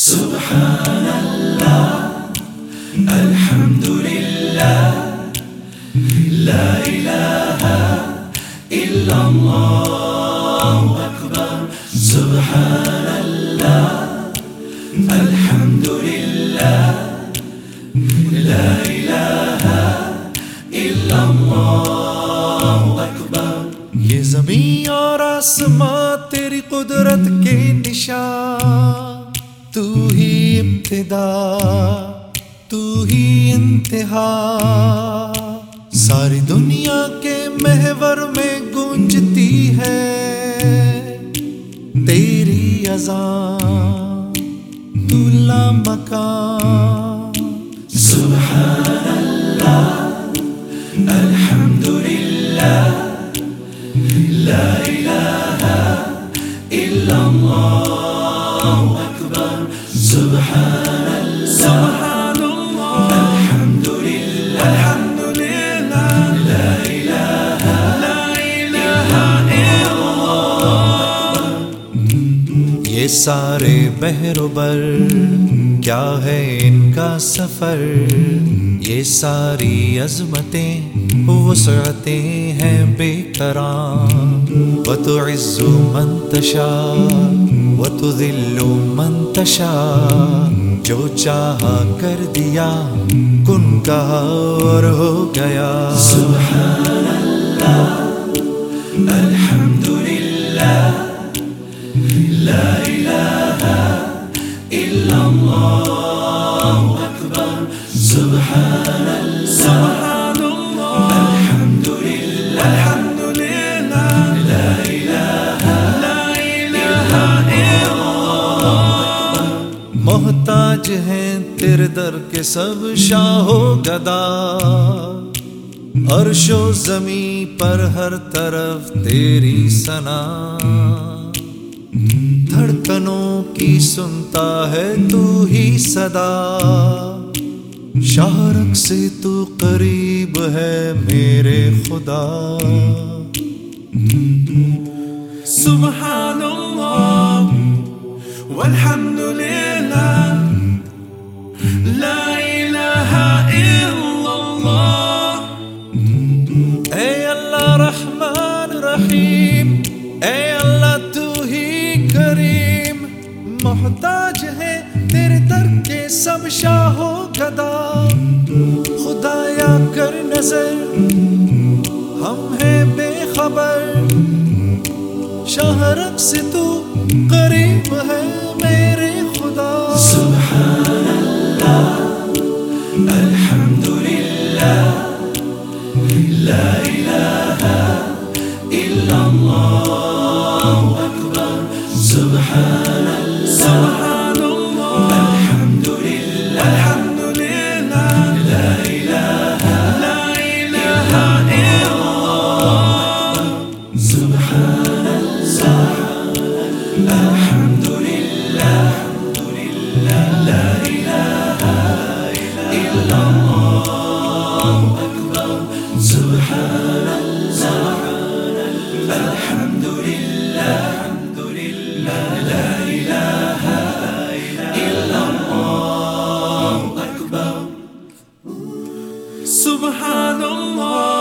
سبحان اللہ الحمد للہ لا الہ الا اللہ اکبر سبحان اللہ الحمد للہ لا الہ الا اللہ اکبر یہ زمین اور آسمان تیری قدرت کے نشان تو ہی ابتدا، تو ہی انتہا۔ ساری دنیا کے محور میں گونجتی ہے تیری اذان، تو لامکان سبحان اللہ الحمد للہ لا سبحان اللہ الحمد للہ الحمد للہ لا الہ یہ سارے بحر و بر کیا ہے ان کا سفر یہ ساری عظمتیں وسعتیں ہیں بے کرام و تو عز منتشا و تو دل منتشا جو چاہا کر دیا، کن کہا اور ہو گیا۔ سبحان اللہ الحمد للہ لا الہ الا اللہ اکبر، سبحان اللہ۔ محتاج ہیں تیرے در کے سب شاہ و گدا۔ عرش و زمیں پر ہر طرف تیری سنا دھڑکنوں کی سنتا ہے تو ہی صدا۔ شارک سے تو قریب ہے میرے خدا۔ سبحان اللہ والحمد للہ لا الہ الا اللہ اے اللہ رحمان رحیم اے اللہ تو ہی کریم محتاج ہے تیرے در کے سب شاہ و گدا خدایا کر نظر ہم ہیں بے خبر شاہ رق سے تو قریب ہے میرے خدا سبحان الحمد لله لا إله إلا الله أكبر سبحان سبحان اللہ الحمد لله الحمد لله سبحان اللہ